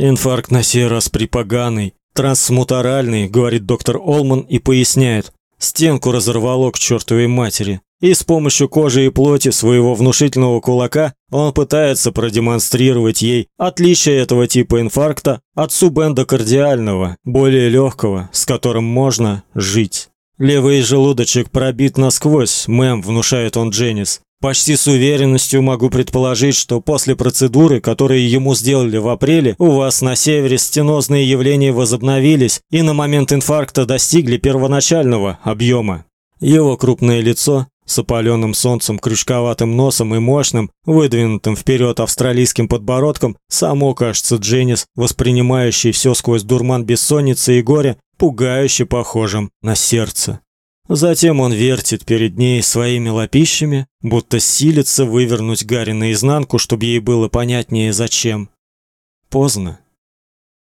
Инфаркт на сей раз припоганый, трансмутаральный, говорит доктор Олман и поясняет. Стенку разорвало к чертовой матери. И с помощью кожи и плоти своего внушительного кулака он пытается продемонстрировать ей отличие этого типа инфаркта от субэндокардиального, более легкого, с которым можно жить. Левый желудочек пробит насквозь, мэм, внушает он Дженнис. Почти с уверенностью могу предположить, что после процедуры, которую ему сделали в апреле, у вас на севере стенозные явления возобновились и на момент инфаркта достигли первоначального объема. Его крупное лицо с опаленным солнцем, крючковатым носом и мощным, выдвинутым вперед австралийским подбородком, само кажется Дженнис, воспринимающий все сквозь дурман бессонницы и горя, пугающе похожим на сердце. Затем он вертит перед ней своими лапищами, будто силится вывернуть Гарри наизнанку, чтобы ей было понятнее зачем. Поздно.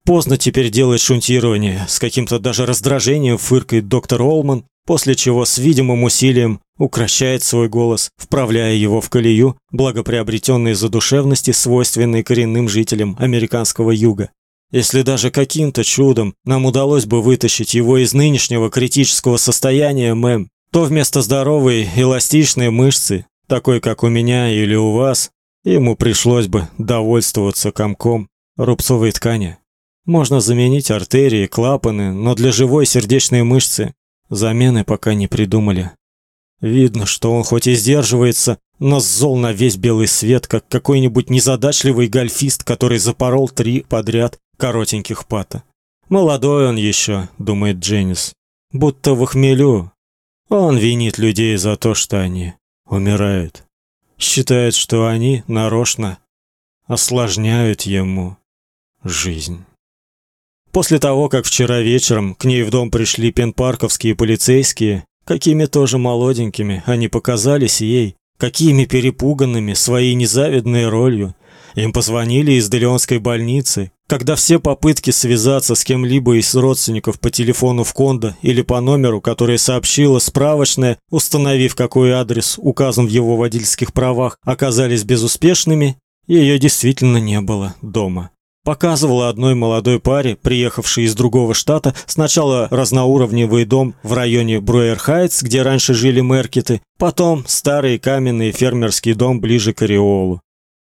Поздно теперь делать шунтирование. С каким-то даже раздражением фыркает доктор Олман, после чего с видимым усилием укращает свой голос, вправляя его в колею благоприобретенной задушевности, свойственной коренным жителям американского юга. Если даже каким-то чудом нам удалось бы вытащить его из нынешнего критического состояния, мэм, то вместо здоровой эластичной мышцы, такой как у меня или у вас, ему пришлось бы довольствоваться комком рубцовой ткани. Можно заменить артерии, клапаны, но для живой сердечной мышцы замены пока не придумали. Видно, что он хоть и сдерживается, но зол на весь белый свет, как какой-нибудь незадачливый гольфист, который запорол три подряд коротеньких пата. Молодой он еще, думает Дженнис, будто в хмелю. Он винит людей за то, что они умирают. Считает, что они нарочно осложняют ему жизнь. После того, как вчера вечером к ней в дом пришли пенпарковские полицейские, какими тоже молоденькими они показались ей, какими перепуганными своей незавидной ролью, им позвонили из Делионской больницы, когда все попытки связаться с кем-либо из родственников по телефону в Кондо или по номеру, который сообщила справочная, установив какой адрес указан в его водительских правах, оказались безуспешными, ее действительно не было дома. Показывала одной молодой паре, приехавшей из другого штата, сначала разноуровневый дом в районе Бруэр-Хайтс, где раньше жили Меркеты, потом старый каменный фермерский дом ближе к Ореолу.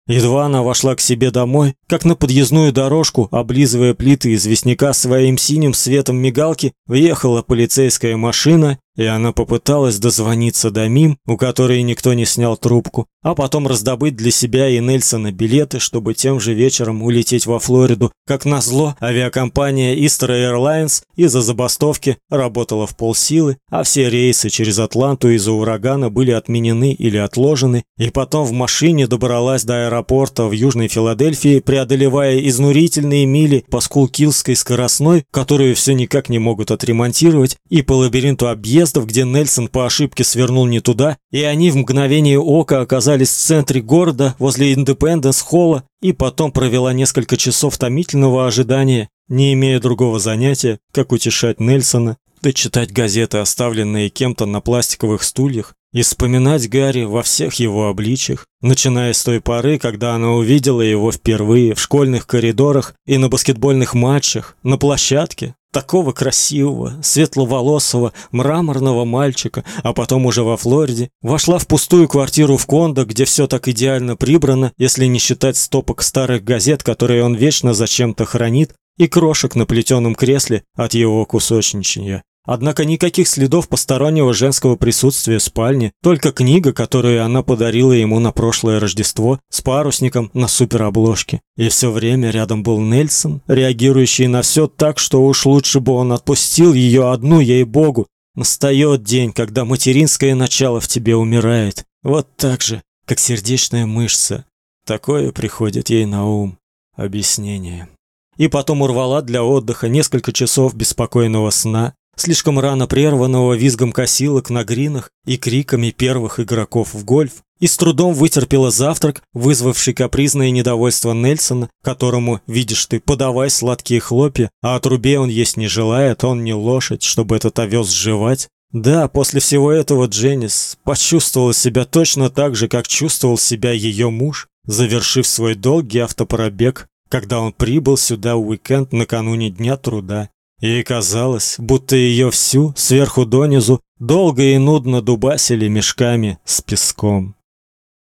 Едва она вошла к себе домой, как на подъездную дорожку, облизывая плиты известняка своим синим светом мигалки, въехала полицейская машина и она попыталась дозвониться до Мим, у которой никто не снял трубку, а потом раздобыть для себя и Нельсона билеты, чтобы тем же вечером улететь во Флориду. Как назло, авиакомпания Easter Airlines из-за забастовки работала в полсилы, а все рейсы через Атланту из-за урагана были отменены или отложены, и потом в машине добралась до аэропорта в Южной Филадельфии, преодолевая изнурительные мили по Скулкилской скоростной, которую все никак не могут отремонтировать, и по лабиринту объездов переездов, где Нельсон по ошибке свернул не туда, и они в мгновение ока оказались в центре города, возле Индепенденс-холла, и потом провела несколько часов томительного ожидания, не имея другого занятия, как утешать Нельсона, да читать газеты, оставленные кем-то на пластиковых стульях, и вспоминать Гарри во всех его обличьях, начиная с той поры, когда она увидела его впервые в школьных коридорах и на баскетбольных матчах, на площадке, такого красивого, светловолосого, мраморного мальчика, а потом уже во Флориде, вошла в пустую квартиру в Кондо, где все так идеально прибрано, если не считать стопок старых газет, которые он вечно зачем-то хранит, и крошек на плетеном кресле от его кусочничания. Однако никаких следов постороннего женского присутствия в спальне, только книга, которую она подарила ему на прошлое Рождество с парусником на суперобложке. И все время рядом был Нельсон, реагирующий на все так, что уж лучше бы он отпустил ее одну, ей-богу. Настает день, когда материнское начало в тебе умирает. Вот так же, как сердечная мышца. Такое приходит ей на ум. Объяснение. И потом урвала для отдыха несколько часов беспокойного сна, слишком рано прерванного визгом косилок на гринах и криками первых игроков в гольф, и с трудом вытерпела завтрак, вызвавший капризное недовольство Нельсона, которому, видишь ты, подавай сладкие хлопья, а от рубе он есть не желает, он не лошадь, чтобы этот овес жевать. Да, после всего этого Дженнис почувствовала себя точно так же, как чувствовал себя ее муж, завершив свой долгий автопробег когда он прибыл сюда в уикенд накануне Дня труда. Ей казалось, будто ее всю, сверху донизу, долго и нудно дубасили мешками с песком.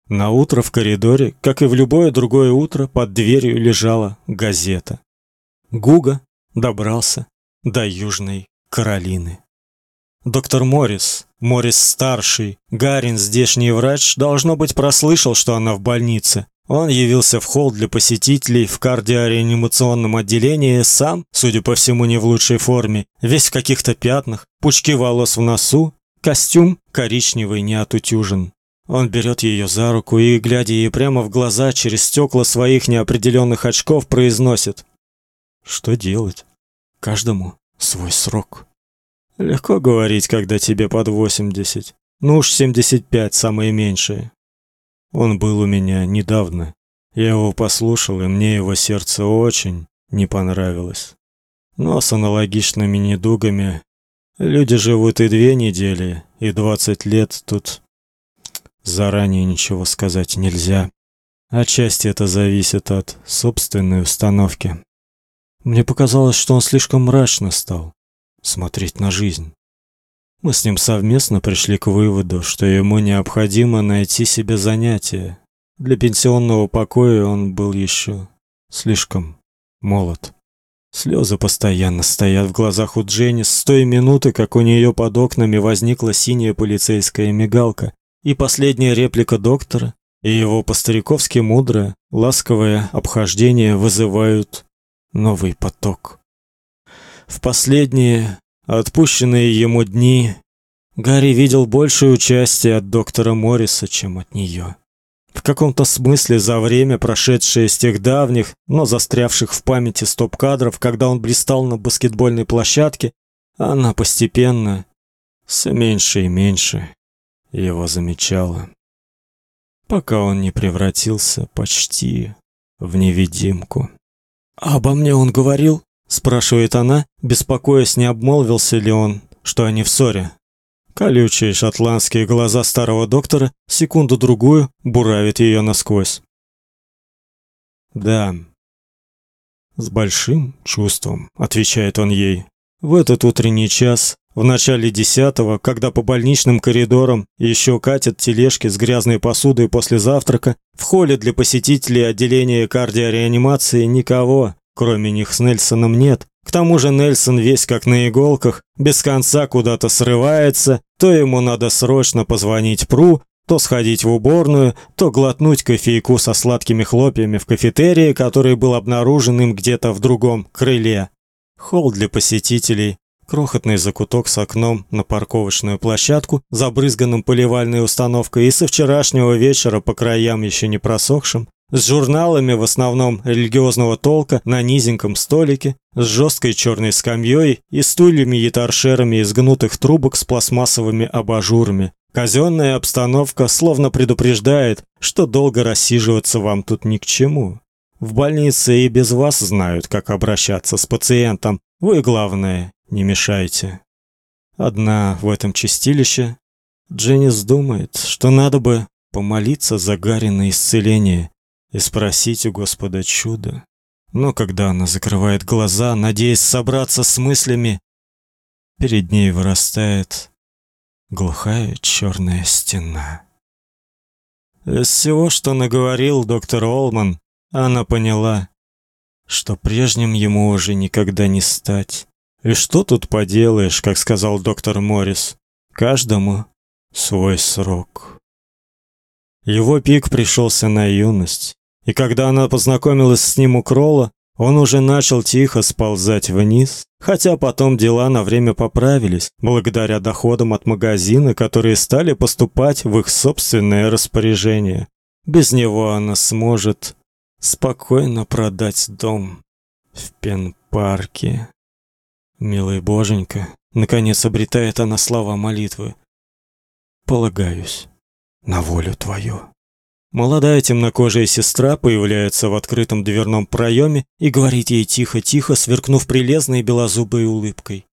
На утро в коридоре, как и в любое другое утро, под дверью лежала газета. Гуга добрался до Южной Каролины. Доктор Моррис, Моррис старший, Гарин, здешний врач, должно быть, прослышал, что она в больнице. Он явился в холл для посетителей в кардиореанимационном отделении сам, судя по всему, не в лучшей форме, весь в каких-то пятнах, пучки волос в носу, костюм коричневый, не отутюжен. Он берет ее за руку и, глядя ей прямо в глаза через стекла своих неопределенных очков, произносит: "Что делать? Каждому свой срок". Легко говорить, когда тебе под 80. Ну уж 75 самое меньшее. Он был у меня недавно. Я его послушал, и мне его сердце очень не понравилось. Но с аналогичными недугами люди живут и две недели, и 20 лет тут Заранее ничего сказать нельзя. Отчасти это зависит от собственной установки. Мне показалось, что он слишком мрачно стал смотреть на жизнь. Мы с ним совместно пришли к выводу, что ему необходимо найти себе занятие. Для пенсионного покоя он был еще слишком молод. Слезы постоянно стоят в глазах у Дженни с той минуты, как у нее под окнами возникла синяя полицейская мигалка, и последняя реплика доктора, и его по-стариковски мудрое, ласковое обхождение вызывают новый поток. В последние отпущенные ему дни Гарри видел большее участие от доктора Морриса, чем от нее. В каком-то смысле за время, прошедшее с тех давних, но застрявших в памяти стоп-кадров, когда он блистал на баскетбольной площадке, она постепенно все меньше и меньше его замечала, пока он не превратился почти в невидимку. «А обо мне он говорил?» – спрашивает она, беспокоясь, не обмолвился ли он, что они в ссоре. Колючие шотландские глаза старого доктора секунду-другую буравят ее насквозь. «Да, с большим чувством», – отвечает он ей. В этот утренний час в начале десятого, когда по больничным коридорам еще катят тележки с грязной посудой после завтрака, в холле для посетителей отделения кардиореанимации никого, кроме них с Нельсоном нет. К тому же Нельсон весь как на иголках, без конца куда-то срывается, то ему надо срочно позвонить Пру, то сходить в уборную, то глотнуть кофейку со сладкими хлопьями в кафетерии, который был обнаружен им где-то в другом крыле. Холл для посетителей крохотный закуток с окном на парковочную площадку, забрызганным поливальной установкой и со вчерашнего вечера по краям еще не просохшим, с журналами в основном религиозного толка на низеньком столике, с жесткой черной скамьей и стульями и торшерами из гнутых трубок с пластмассовыми абажурами. Казенная обстановка словно предупреждает, что долго рассиживаться вам тут ни к чему. В больнице и без вас знают, как обращаться с пациентом. Вы главное не мешайте. Одна в этом чистилище Дженнис думает, что надо бы помолиться за Гарри на исцеление и спросить у Господа чуда. Но когда она закрывает глаза, надеясь собраться с мыслями, перед ней вырастает глухая черная стена. Из всего, что наговорил доктор Олман, она поняла, что прежним ему уже никогда не стать. И что тут поделаешь, как сказал доктор Моррис, каждому свой срок. Его пик пришелся на юность, и когда она познакомилась с ним у Кролла, он уже начал тихо сползать вниз, хотя потом дела на время поправились, благодаря доходам от магазина, которые стали поступать в их собственное распоряжение. Без него она сможет спокойно продать дом в Пен-парке. Милый боженька, наконец обретает она слова молитвы. Полагаюсь на волю твою. Молодая темнокожая сестра появляется в открытом дверном проеме и говорит ей тихо-тихо, сверкнув прелестной белозубой улыбкой.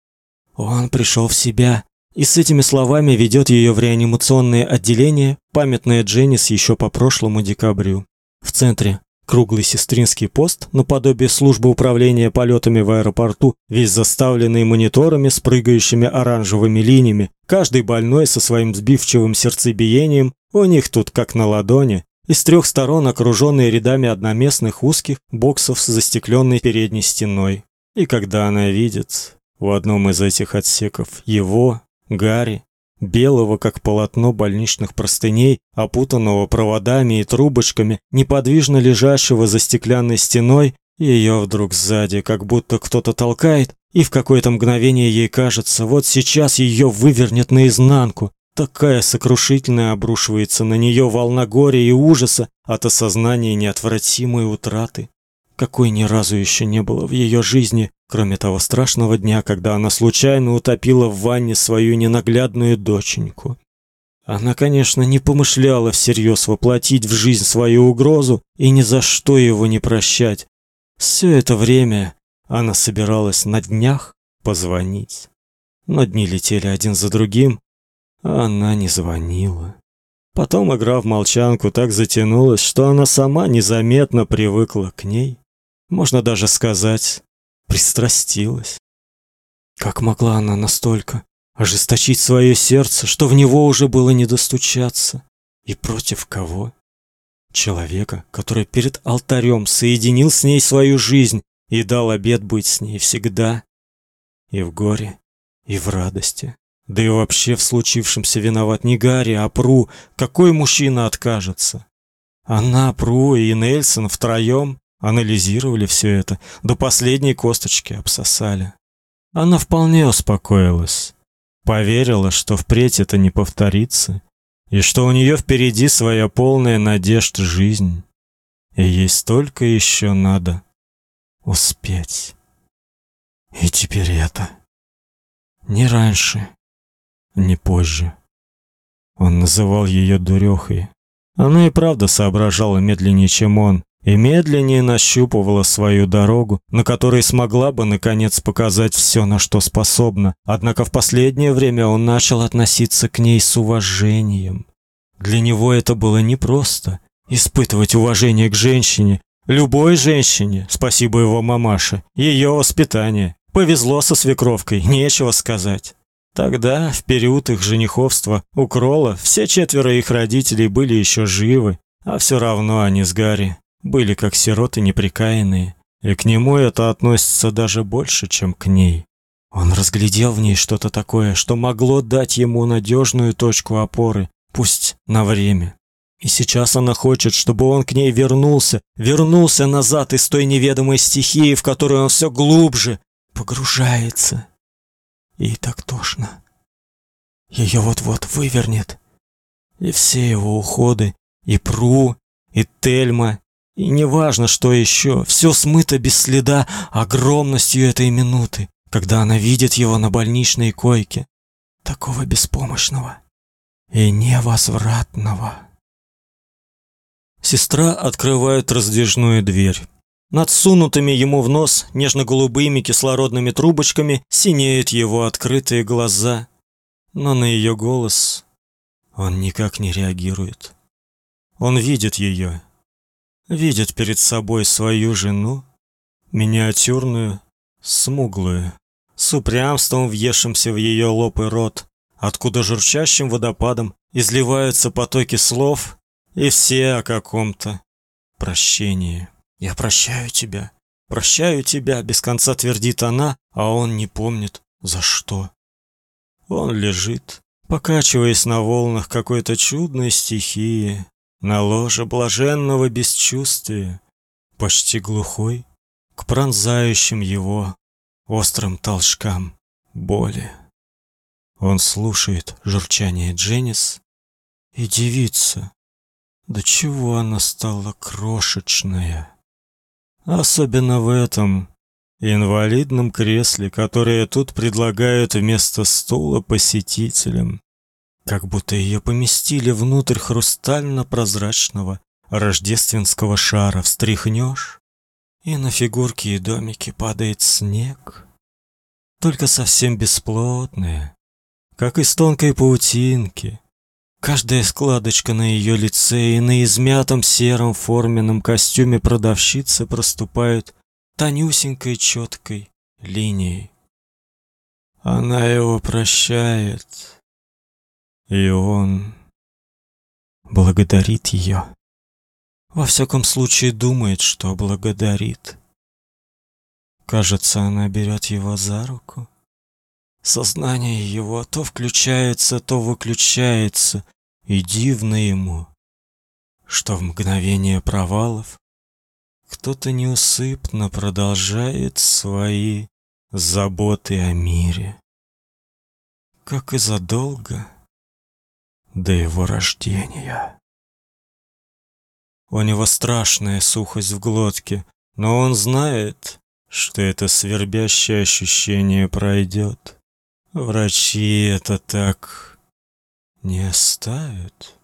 Он пришел в себя и с этими словами ведет ее в реанимационное отделение, памятное Дженнис еще по прошлому декабрю. В центре Круглый сестринский пост, наподобие службы управления полетами в аэропорту, весь заставленный мониторами с прыгающими оранжевыми линиями, каждый больной со своим сбивчивым сердцебиением, у них тут как на ладони, и с трех сторон окруженные рядами одноместных узких боксов с застекленной передней стеной. И когда она видит в одном из этих отсеков его, Гарри, белого как полотно больничных простыней, опутанного проводами и трубочками, неподвижно лежащего за стеклянной стеной, ее вдруг сзади как будто кто-то толкает, и в какое-то мгновение ей кажется, вот сейчас ее вывернет наизнанку. Такая сокрушительная обрушивается на нее волна горя и ужаса от осознания неотвратимой утраты какой ни разу еще не было в ее жизни, кроме того страшного дня, когда она случайно утопила в ванне свою ненаглядную доченьку. Она, конечно, не помышляла всерьез воплотить в жизнь свою угрозу и ни за что его не прощать. Все это время она собиралась на днях позвонить. Но дни летели один за другим, она не звонила. Потом игра в молчанку так затянулась, что она сама незаметно привыкла к ней можно даже сказать, пристрастилась. Как могла она настолько ожесточить свое сердце, что в него уже было не достучаться? И против кого? Человека, который перед алтарем соединил с ней свою жизнь и дал обет быть с ней всегда, и в горе, и в радости. Да и вообще в случившемся виноват не Гарри, а Пру. Какой мужчина откажется? Она, Пру и Нельсон втроем Анализировали все это, до последней косточки обсосали. Она вполне успокоилась. Поверила, что впредь это не повторится, и что у нее впереди своя полная надежд жизнь. И ей столько еще надо успеть. И теперь это. Не раньше, не позже. Он называл ее дурехой. Она и правда соображала медленнее, чем он, и медленнее нащупывала свою дорогу, на которой смогла бы наконец показать все, на что способна. Однако в последнее время он начал относиться к ней с уважением. Для него это было непросто испытывать уважение к женщине, любой женщине, спасибо его мамаше, ее воспитание. Повезло со свекровкой, нечего сказать. Тогда, в период их жениховства, у Крола все четверо их родителей были еще живы, а все равно они с Гарри были как сироты неприкаянные, и к нему это относится даже больше, чем к ней. Он разглядел в ней что-то такое, что могло дать ему надежную точку опоры, пусть на время. И сейчас она хочет, чтобы он к ней вернулся, вернулся назад из той неведомой стихии, в которую он все глубже погружается. И так тошно. Ее вот-вот вывернет. И все его уходы, и Пру, и Тельма, и неважно, что еще, все смыто без следа огромностью этой минуты, когда она видит его на больничной койке, такого беспомощного и невозвратного. Сестра открывает раздвижную дверь. Над сунутыми ему в нос нежно-голубыми кислородными трубочками синеют его открытые глаза, но на ее голос он никак не реагирует. Он видит ее видит перед собой свою жену, миниатюрную, смуглую, с упрямством въевшимся в ее лоб и рот, откуда журчащим водопадом изливаются потоки слов, и все о каком-то прощении. «Я прощаю тебя, прощаю тебя», — без конца твердит она, а он не помнит, за что. Он лежит, покачиваясь на волнах какой-то чудной стихии, на ложе блаженного бесчувствия, почти глухой к пронзающим его острым толчкам боли. Он слушает журчание Дженнис и дивится, до чего она стала крошечная. Особенно в этом инвалидном кресле, которое тут предлагают вместо стула посетителям. Как будто ее поместили внутрь хрустально-прозрачного рождественского шара. Встряхнешь, и на фигурки и домики падает снег, только совсем бесплотные, как из тонкой паутинки, Каждая складочка на ее лице и на измятом сером форменном костюме продавщицы проступают тонюсенькой четкой линией. Она его прощает, и он благодарит ее. Во всяком случае, думает, что благодарит. Кажется, она берет его за руку. Сознание его то включается, то выключается, и дивно ему, что в мгновение провалов кто-то неусыпно продолжает свои заботы о мире, как и задолго до его рождения. У него страшная сухость в глотке, но он знает, что это свербящее ощущение пройдет. Врачи это так не оставят.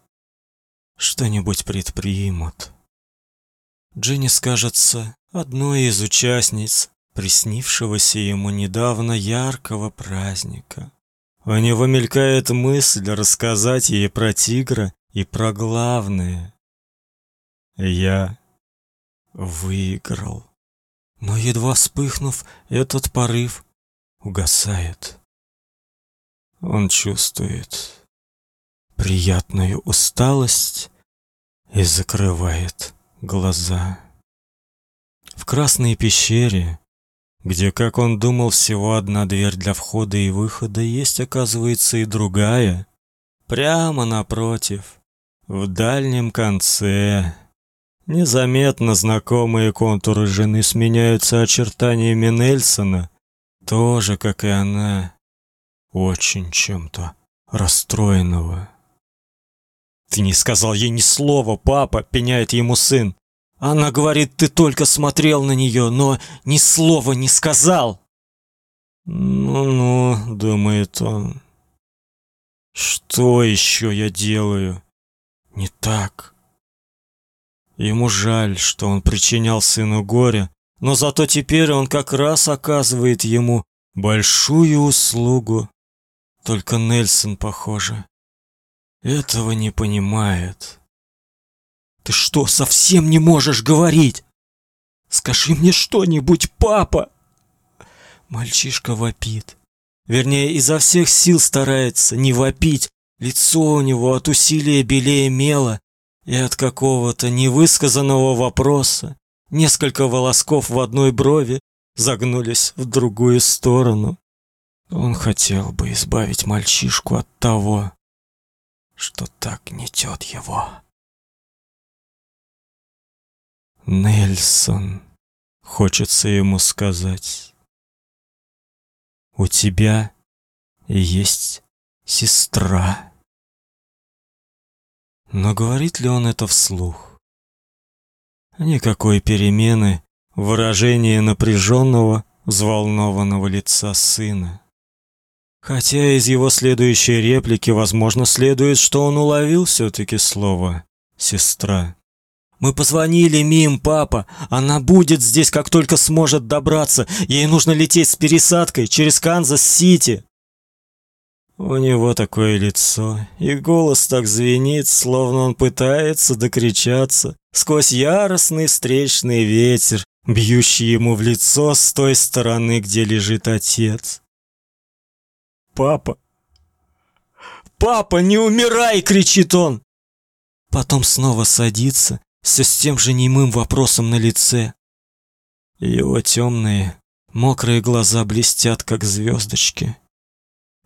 Что-нибудь предпримут. Дженни скажется одной из участниц приснившегося ему недавно яркого праздника. У него мелькает мысль рассказать ей про тигра и про главное. Я выиграл. Но едва вспыхнув, этот порыв угасает. Он чувствует приятную усталость и закрывает глаза. В красной пещере, где, как он думал, всего одна дверь для входа и выхода, есть, оказывается, и другая, прямо напротив, в дальнем конце. Незаметно знакомые контуры жены сменяются очертаниями Нельсона, тоже, как и она, очень чем-то расстроенного. Ты не сказал ей ни слова, папа, пеняет ему сын. Она говорит, ты только смотрел на нее, но ни слова не сказал. Ну-ну, думает он. Что еще я делаю? Не так. Ему жаль, что он причинял сыну горе, но зато теперь он как раз оказывает ему большую услугу. Только Нельсон, похоже, этого не понимает. Ты что, совсем не можешь говорить? Скажи мне что-нибудь, папа. Мальчишка вопит. Вернее, изо всех сил старается не вопить. Лицо у него от усилия белее мела и от какого-то невысказанного вопроса. Несколько волосков в одной брови загнулись в другую сторону. Он хотел бы избавить мальчишку от того, что так гнетет его. Нельсон, хочется ему сказать. У тебя есть сестра. Но говорит ли он это вслух? Никакой перемены в выражении напряженного, взволнованного лица сына. Хотя из его следующей реплики, возможно, следует, что он уловил все таки слово сестра. Мы позвонили Мим, папа. Она будет здесь, как только сможет добраться. Ей нужно лететь с пересадкой через Канзас-Сити. У него такое лицо, и голос так звенит, словно он пытается докричаться сквозь яростный встречный ветер, бьющий ему в лицо с той стороны, где лежит отец. «Папа! Папа, не умирай!» — кричит он. Потом снова садится, все с тем же немым вопросом на лице. Его темные, мокрые глаза блестят, как звездочки.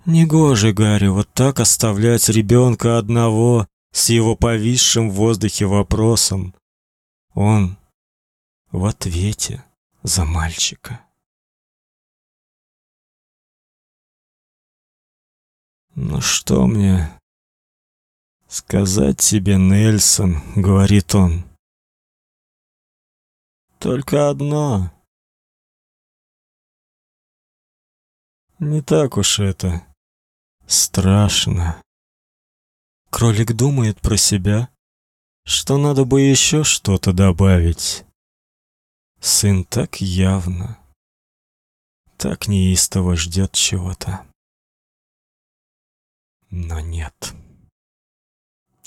Негоже Гарри вот так оставлять ребенка одного с его повисшим в воздухе вопросом. Он в ответе за мальчика. Ну что мне сказать тебе, Нельсон, говорит он. Только одно. Не так уж это страшно. Кролик думает про себя, что надо бы еще что-то добавить. Сын так явно, так неистово ждет чего-то но нет.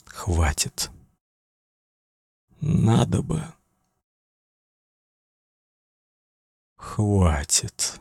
Хватит. Надо бы. Хватит.